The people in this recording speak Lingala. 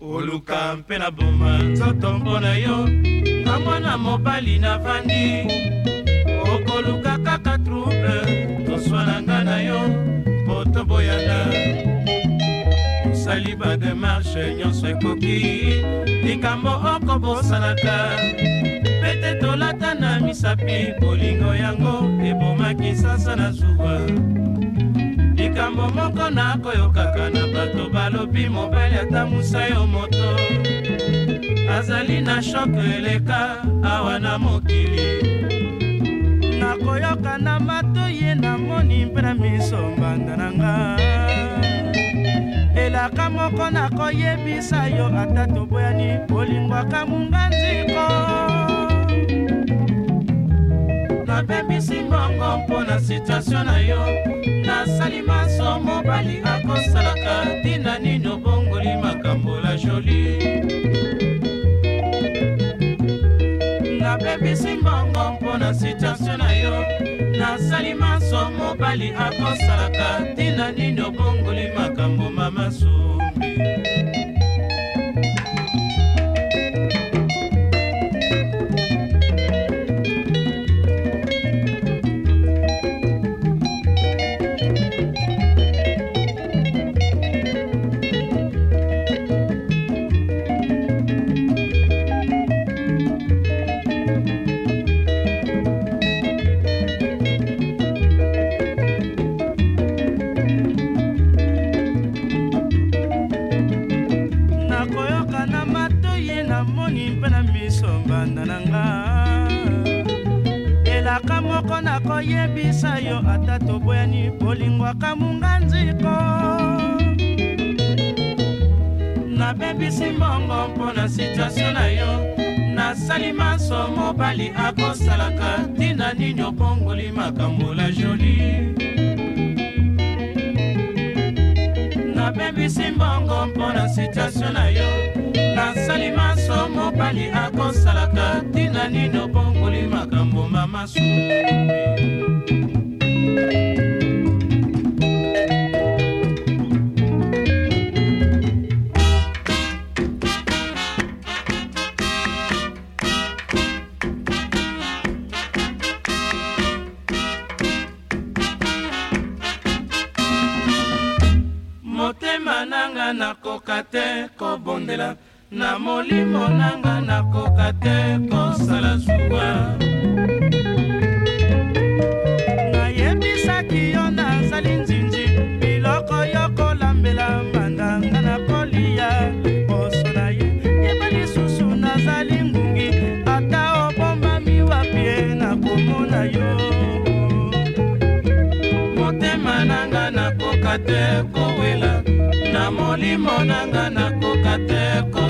oluka mpe na boma nzoto mpo na yo nga mwana mobali navandi okoluka kaka trouble toswana nga na yo mpo toboyana osali bademarshe nyonso ekoki likambo okobosanaka pete tolata na misapi bolingo yango ebomaki nsasa na zuwa likambo moko nakoyokaka na oyebi mobali atamusa yo moto azali na shoko eleka awa na mokili nakoyoka na mato ye namoni mpe na miso mbanda na nga elaka moko nakoyebisa yo ata toboyani bolingwaka munga nziko nabebisi mbongo mpo na situatio na yo nasali maso mobali akosalaka na sitasio na yo nasali maso mobali akosalaka ntina nini obongoli makambo mama sumbi mingi mpe na miso banda na nga elaka moko nakoyebisa yo ata toboyani bolingwaka munga nziko nabebisi mbongo mpo na situatio na yo nasali maso mobali akosalaka ntina nini opongoli makambo la joli nabebisi mbongo mpo na situatio na yo nasalima so mobali akosalaka ntina nino bongoli makambo mama su motema nanga nakoka te kobondela na molimo nanga nakoka te kosala zuwa nayebisaki yo nazali nzinzi biloko yo kolambela mbandanga na kolia liboso na ye yeba lisusu nazali ngungi ata obombami wapie nakomona yo motema nanga nakoka te kowela na molimo nanga nakoka te ko